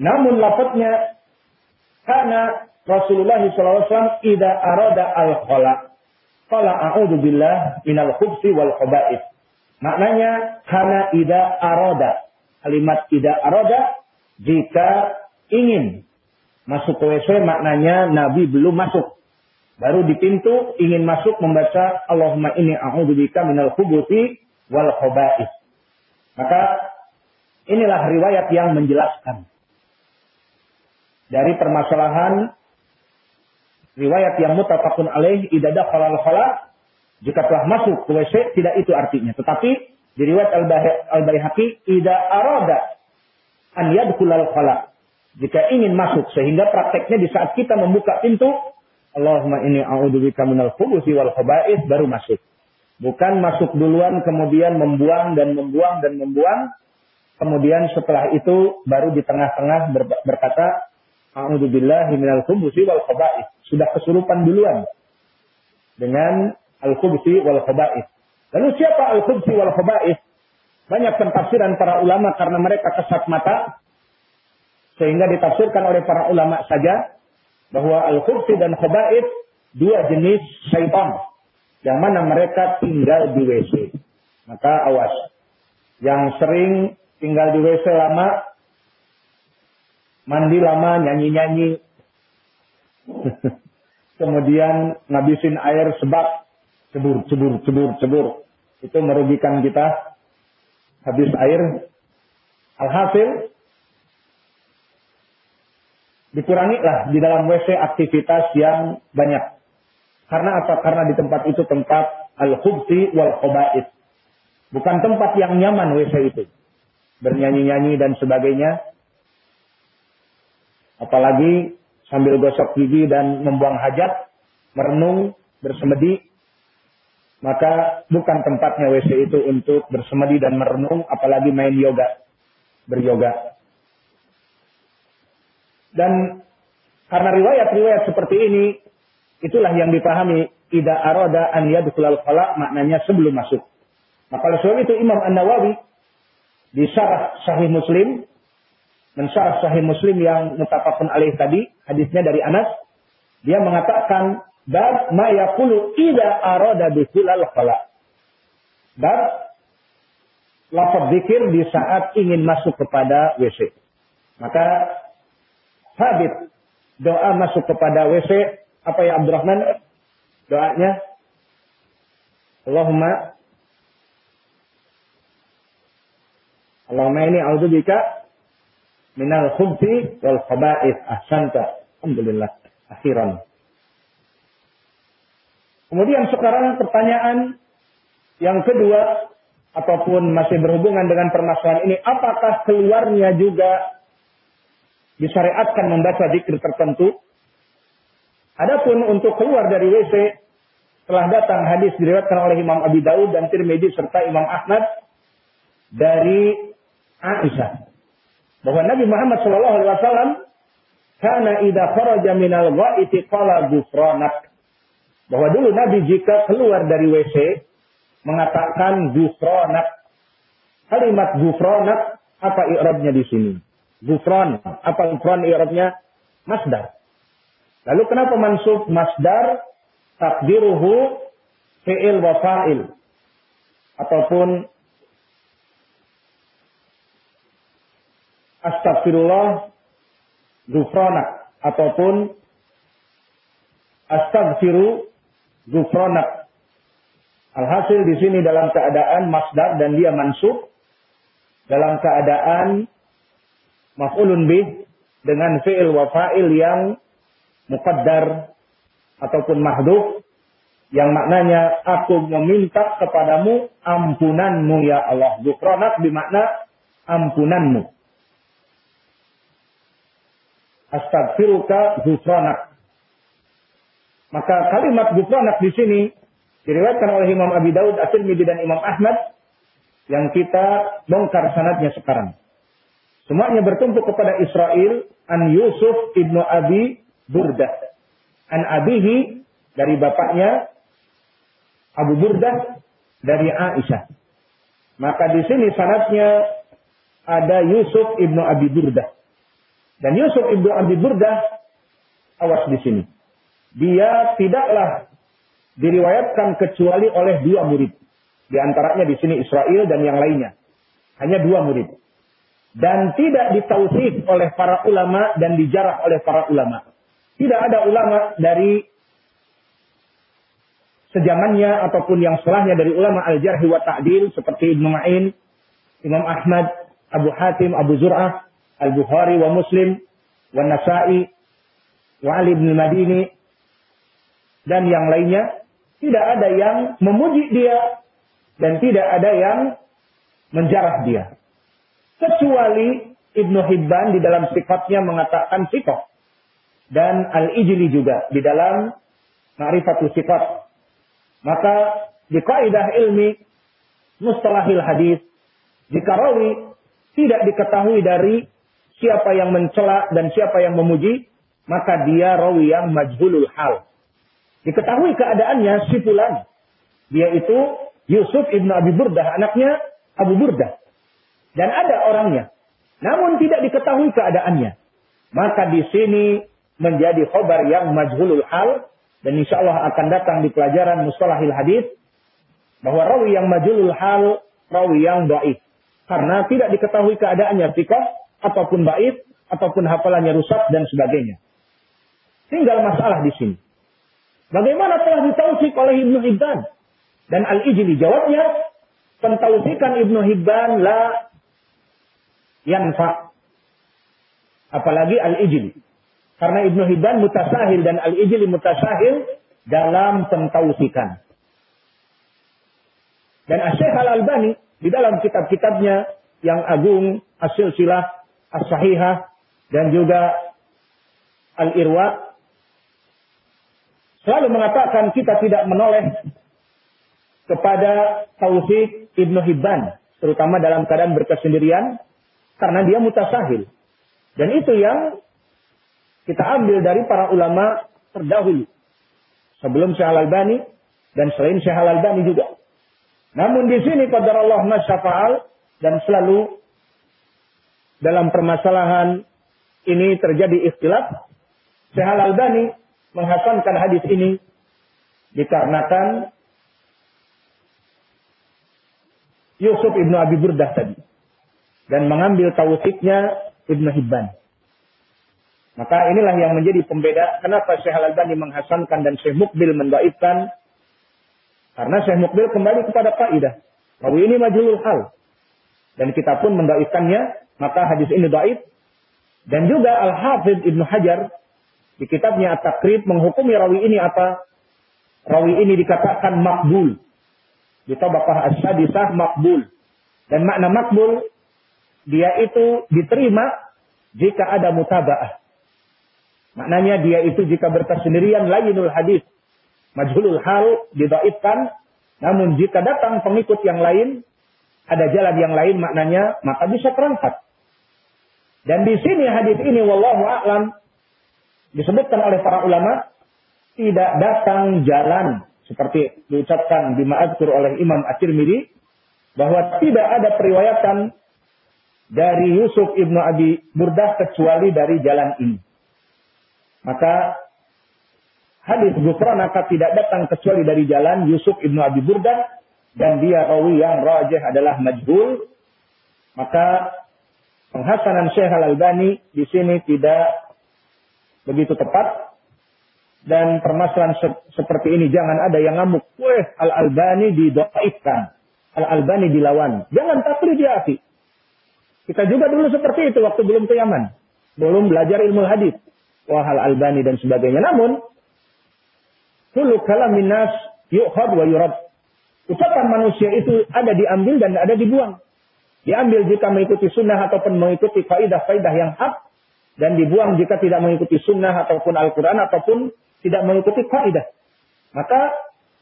Namun lafadznya karena Rasulullah SAW ida arada al-khala. Qala a'udhu billah minal khubsi wal khaba'ith. Maknanya karena ida arada kalimat tidak aroda jika ingin masuk ke WC maknanya Nabi belum masuk. Baru di pintu ingin masuk membaca Allahumma ini a'udzubika minal khubuthi wal khaba'is. Maka inilah riwayat yang menjelaskan dari permasalahan riwayat yang mutafakun alaih idadah khalal khala jika telah masuk ke WC tidak itu artinya. Tetapi di riwayat Al-Baihaqi, "Ida arada an yadkhulal khala. Jika ingin masuk sehingga prakteknya di saat kita membuka pintu Allahumma inni a'udzubika minal khubuthi wal khaba'ith baru masuk. Bukan masuk duluan kemudian membuang dan membuang dan membuang. Kemudian setelah itu baru di tengah-tengah berkata A'udzubillahi minal khubuthi wal. Sudah kesurupan duluan dengan al-khubuthi wal khaba'ith. Lalu siapa al-khubuthi wal khaba'ith? Banyak pentafsiran para ulama karena mereka kesat mata sehingga ditafsirkan oleh para ulama saja bahwa al-khubuthi dan khaba'ith dua jenis syaitan yang mana mereka tinggal di WC. Maka awas. Yang sering tinggal di WC lama mandi lama nyanyi-nyanyi. Kemudian ngabisin air sebab cebur, cebur, cebur, cebur. Itu merugikan kita. Habis air. Alhasil, dikurangilah di dalam WC aktivitas yang banyak. Karena apa? Karena di tempat itu tempat al-khubsi wal khobais. Bukan tempat yang nyaman WC itu. Bernyanyi-nyanyi dan sebagainya. Apalagi sambil gosok gigi dan membuang hajat, merenung, bersemedi, maka bukan tempatnya WC itu untuk bersemedi dan merenung, apalagi main yoga, beryoga. Dan karena riwayat-riwayat seperti ini, itulah yang dipahami, tidak aroda an yadkhulal khala maknanya sebelum masuk. Maka oleh sebab itu Imam An-Nawawi di syarah Sahih Muslim mensyarah sahih Muslim yang mutafakun alaih tadi, hadisnya dari Anas, dia mengatakan bab ma yaqulu idza arada bikulal khala. Bab lafaz zikir di saat ingin masuk kepada WC. Maka habib doa masuk kepada WC apa ya Abdurrahman doanya Allahumma Allahumma ini a'udzubika minal khubti wal khaba'ith ahsanta. Alhamdulillah. Akhiran. Kemudian sekarang pertanyaan yang kedua ataupun masih berhubungan dengan permasalahan ini, apakah keluarnya juga disyariatkan membaca zikir tertentu? Adapun untuk keluar dari WC telah datang hadis diriwayatkan oleh Imam Abi Daud dan Tirmidzi serta Imam Ahmad dari Aisyah bahwa Nabi Muhammad Shallallahu Alaihi Wasallam karena idza kharaja minal ghaiti qala. Bahwa dulu Nabi jika keluar dari WC mengatakan gufranak. Kalimat gufranak apa i'rabnya di sini? Gufran. Apa gufran i'rabnya? Masdar. Lalu kenapa mansub masdar takdiruhu fi'il wa fa'il ataupun astagfirullah gufranak ataupun astagfiru gufranak. Alhasil di sini dalam keadaan masdar dan dia mansub dalam keadaan maf'ulun bih dengan fi'il wa fa'il yang muqaddar ataupun mahdhuf yang maknanya aku meminta kepadamu ampunanmu ya Allah. Gufranak bermakna ampunanmu astagfiruka gufranak. Maka kalimat gufranak di sini diriwayatkan oleh Imam Abi Daud, At-Tirmidzi dan Imam Ahmad yang kita bongkar sanadnya sekarang. Semuanya bertumpu kepada Israel an Yusuf ibnu Abi Burdah. An abihi dari bapaknya Abu Burdah dari Aisyah. Maka di sini sanadnya ada Yusuf ibnu Abi Burdah. Dan Yusuf ibnu Abi Burdah awas di sini. Dia tidaklah diriwayatkan kecuali oleh dua murid. Di antaranya di sini Israel dan yang lainnya. Hanya dua murid. Dan tidak ditausif oleh para ulama dan dijarah oleh para ulama. Tidak ada ulama dari sejamannya ataupun yang setelahnya dari ulama al-jarhi wa ta'dil seperti Ibnu Ma'in, Imam Ahmad, Abu Hatim, Abu Zur'ah, Al-Bukhari wa Muslim wa Nasa'i wa Ali bin Madini dan yang lainnya tidak ada yang memuji dia dan tidak ada yang menjarah dia kecuali Ibnu Hibban di dalam sifatnya mengatakan sikoh. Dan Al-Ijli juga di dalam Ma'rifatul Sifat. Maka di kaidah ilmi mustalahil hadis jika rawi tidak diketahui dari siapa yang mencela dan siapa yang memuji, maka dia rawi yang majhulul hal. Diketahui keadaannya si fulan. Dia itu Yusuf ibnu Abi Burdah, anaknya Abu Burdah. Dan ada orangnya. Namun tidak diketahui keadaannya. Maka di sini menjadi khobar yang majhulul hal. Dan insya Allah akan datang di pelajaran mustalahil hadis bahwa rawi yang majhulul hal, rawi yang doif. Karena tidak diketahui keadaannya, tikah, ataupun baik, ataupun hafalannya rusak, dan sebagainya. Tinggal masalah di sini. Bagaimana telah ditausik oleh Ibnu Hibban? Dan Al-Ijli jawabnya, pentausikan Ibnu Hibban la yanfa. Apalagi Al-Ijli. Karena Ibnu Hibban mutasahil dan Al-Ijli mutasahil dalam pentausikan. Dan Asyik Al-Albani di dalam kitab-kitabnya yang agung, As-Silsilah, As-Sahihah, dan juga Al-Irwa, selalu mengatakan kita tidak menoleh kepada Taufik Ibnu Hibban, terutama dalam keadaan berkesendirian, karena dia mutasahil. Dan itu yang kita ambil dari para ulama terdahulu. Sebelum Syekh Al-Albani dan selain Syekh Al-Albani juga. Namun di sini qadar Allah masyafa'al dan selalu dalam permasalahan ini terjadi ikhtilaf. Syekh Al-Albani menghasankan hadis ini dikarenakan Yusuf ibnu Abi Burdah tadi dan mengambil tausiknya Ibnu Hibban. Maka inilah yang menjadi pembeda kenapa Syekh Al-Albani menghasankan dan Syekh Mukbil mendaifkan karena Syekh Mukbil kembali kepada kaidah. Rawi ini majulul hal. Dan kita pun mendaifkannya, maka hadis ini daif. Dan juga Al-Hafidh Ibnu Hajar di kitabnya At-Takrib menghukumi rawi ini apa? Rawi ini dikatakan makbul. Di tabaqah as-sadisah makbul. Dan makna makbul dia itu diterima jika ada mutaba'ah. Maknanya dia itu jika berkesendirian layinul hadis. Majhulul hal didaifkan. Namun jika datang pengikut yang lain. Ada jalan yang lain maknanya. Maka bisa terangkat. Dan di sini hadis ini wallahu a'lam disebutkan oleh para ulama tidak datang jalan seperti diucapkan di Ma'adzur oleh Imam At-Tirmidzi bahwa tidak ada periwayatan dari Yusuf ibnu Abi Burdah kecuali dari jalan ini. Maka hadis Gufranaka tidak datang kecuali dari jalan Yusuf ibnu Abi Burdah dan dia rawi yang rajih adalah majhul. Maka penghasanan Syekh Al-Albani di sini tidak begitu tepat dan permasalahan se seperti ini jangan ada yang ngamuk. Weh, Al-Albani didoaifkan. Al-Albani dilawan. Jangan taklid ya, akhi. Kita juga dulu seperti itu waktu belum ke Yaman. Belum belajar ilmu hadis. Wah, Al-Albani dan sebagainya. Namun, Kullu kalamin nas yu'khad wa yurad. Ucapan manusia itu ada diambil dan ada dibuang. Diambil jika mengikuti sunnah ataupun mengikuti faidah-faidah yang hak dan dibuang jika tidak mengikuti sunnah ataupun Al-Quran ataupun tidak mengikuti kaidah. Maka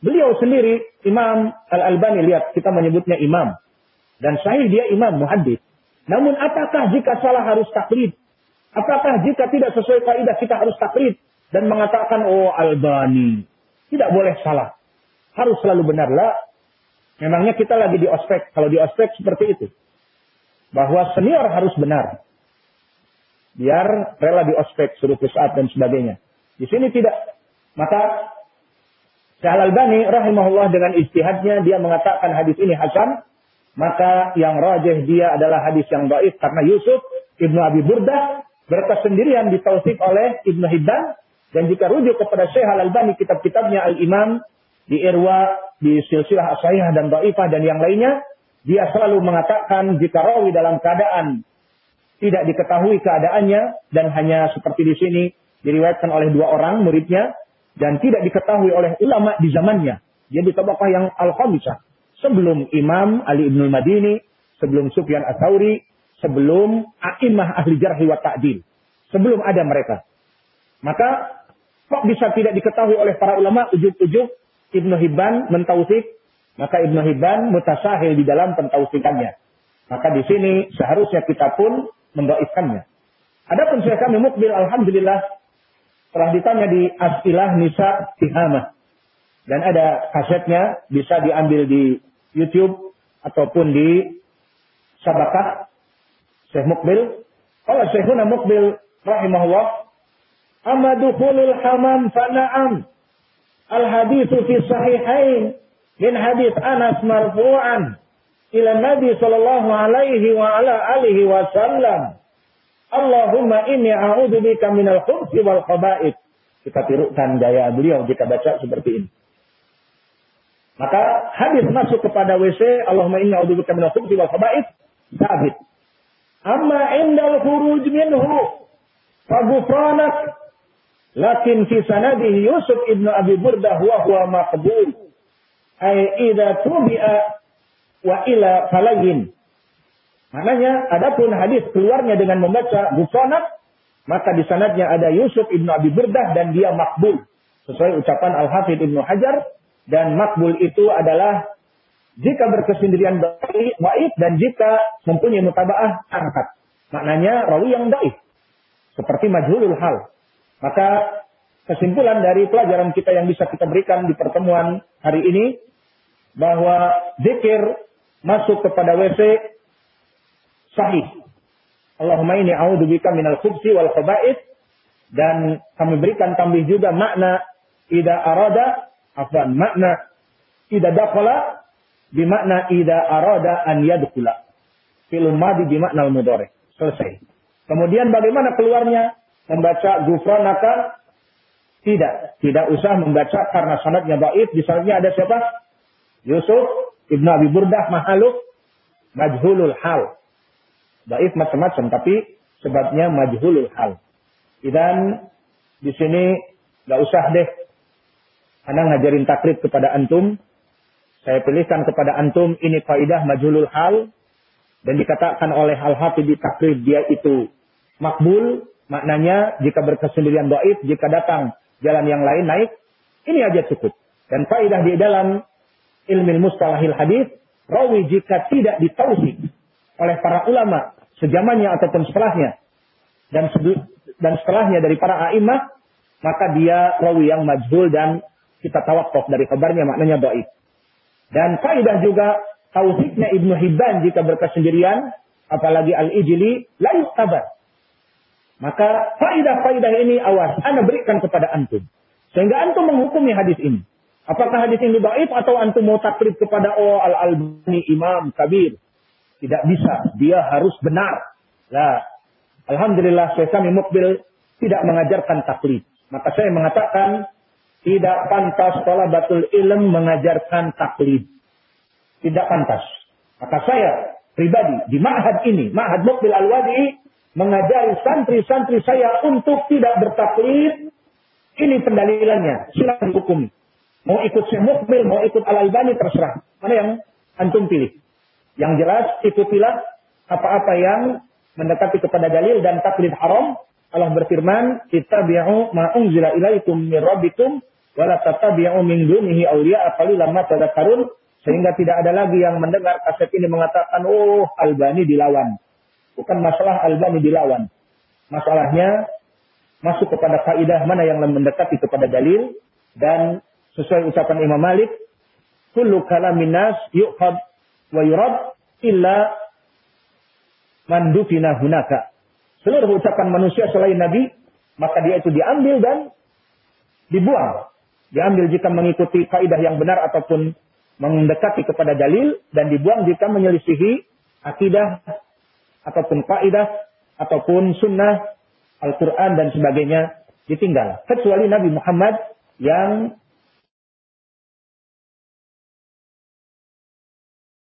beliau sendiri Imam Al-Albani lihat kita menyebutnya imam dan sahih dia imam muhaddis. Namun apakah jika salah harus taklid? Apakah jika tidak sesuai kaidah kita harus taklid dan mengatakan oh Albani tidak boleh salah. Harus selalu benar lah. Memangnya kita lagi di ospek. Kalau di ospek seperti itu. Bahwa senior harus benar biar rela di ospek, suruh push dan sebagainya. Di sini tidak. Maka Syekh Al-Albani rahimahullah dengan istihadnya dia mengatakan hadis ini hasan, maka yang rajih dia adalah hadis yang baik karena Yusuf Ibnu Abi Burdah berkesendirian ditausik oleh Ibnu Hibban dan jika rujuk kepada Syekh Al-Albani kitab-kitabnya Al-Imam di Irwa, di Silsilah As-Sahihah dan Dhaifah dan yang lainnya, dia selalu mengatakan jika rawi dalam keadaan tidak diketahui keadaannya dan hanya seperti di sini diriwayatkan oleh dua orang muridnya dan tidak diketahui oleh ulama di zamannya. Dia di tabaqah yang al-khamisah. Sebelum Imam Ali ibn Madini, sebelum Sufyan Ats-Tsauri, sebelum a'imah ahli jarhi wa ta'dil. Sebelum ada mereka. Maka kok bisa tidak diketahui oleh para ulama ujub-ujub Ibnu Hibban mentausik, maka Ibnu Hibban mutasahil di dalam pentausikannya. Maka di sini seharusnya kita pun mendoifkannya. Adapun saya kami mukbil, alhamdulillah telah ditanya di Asilah Nisa Tihamah. Dan ada kasetnya, bisa diambil di YouTube ataupun di Sabakah Syekh Mukbil. Kalau Syekhuna Mukbil rahimahullah, Amadukhulul hamam fana'am. Al-hadithu fi sahihain min hadith Anas marfu'an ila Nabi sallallahu alaihi wa ala alihi wa sallam. Allahumma inni a'udzu bika minal khubthi wal khaba'ith. Kita tirukan gaya beliau jika baca seperti ini. Maka hadis masuk kepada WC, Allahumma inni a'udzu bika minal khubthi wal khaba'ith, sabit. Amma indal khuruj minhu faghfranak lakin fi sanadihi Yusuf ibnu Abi Burdah wa huwa maqbul. Ai idza tubi'a wa ila falayin. Maknanya, adapun hadis keluarnya dengan membaca Bufanat, maka di sanadnya ada Yusuf ibnu Abi Burdah dan dia makbul. Sesuai ucapan Al-Hafidh ibnu Hajar. Dan makbul itu adalah jika berkesendirian baik dan jika mempunyai mutabaah angkat. Maknanya rawi yang baik. Seperti majhulul hal. Maka kesimpulan dari pelajaran kita yang bisa kita berikan di pertemuan hari ini bahwa zikir masuk kepada WC sahih. Allahumma ini a'udzubika minal khubsi wal khaba'ith. Dan kami berikan tambih juga makna ida arada afwan makna ida dakhala bimakna ida arada an yadkhula. Fil madi bimakna al mudhari selesai. Kemudian bagaimana keluarnya membaca gufranaka tidak tidak usah membaca karena sanadnya baik di sanadnya ada siapa Yusuf Ibnu Abi Burdah mahaluk majhulul hal. Baik macam-macam tapi sebabnya majhulul hal. Dan di sini nggak usah deh Anda ngajarin takrib kepada antum. Saya pilihkan kepada antum ini faidah majhulul hal dan dikatakan oleh Al-Hafidh di takrib dia itu makbul maknanya jika berkesendirian doif jika datang jalan yang lain naik ini aja cukup dan faidah di dalam ilmu mustalahil hadis, rawi jika tidak ditausi oleh para ulama sejamannya ataupun setelahnya dan dan setelahnya dari para a'imah, maka dia rawi yang majhul dan kita tawakuf dari kabarnya maknanya dhaif. Dan kaidah juga tauhidnya Ibnu Hibban jika berkesendirian, apalagi Al-Ijli, la kabar. Maka faidah-faidah ini awas, Anda berikan kepada antum. Sehingga antum menghukumi hadis ini. Apakah hadis ini baik atau antum mau taklid kepada oh al-albani imam kabir? Tidak bisa. Dia harus benar. Nah, Alhamdulillah saya kami mukbil tidak mengajarkan taklid. Maka saya mengatakan tidak pantas batul ilm mengajarkan taklid. Tidak pantas. Maka saya pribadi di ma'had ini, ma'had mukbil al-wadi mengajari santri-santri saya untuk tidak bertaklid. Ini pendalilannya. Silakan hukum. Mau ikut Syekh Mukbil, mau ikut Al-Albani, terserah. Mana yang antum pilih? Yang jelas, ikutilah apa-apa yang mendekati kepada dalil dan taklid haram. Allah berfirman, Ittabi'u ma unzila ilaikum min rabbikum wa la tattabi'u min dunihi awliya qalilan ma tadhakkarun sehingga tidak ada lagi yang mendengar kaset ini mengatakan, "Oh, Albani dilawan." Bukan masalah Albani dilawan. Masalahnya masuk kepada kaidah mana yang mendekati kepada dalil dan sesuai ucapan Imam Malik, kullu kalamin nas yu'khad wa yurad illa man dufina hunaka. Seluruh ucapan manusia selain Nabi, maka dia itu diambil dan dibuang. Diambil jika mengikuti kaidah yang benar ataupun mendekati kepada dalil dan dibuang jika menyelisihi akidah ataupun kaidah ataupun sunnah Al-Quran dan sebagainya ditinggal. Kecuali Nabi Muhammad yang